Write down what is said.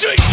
Jinx!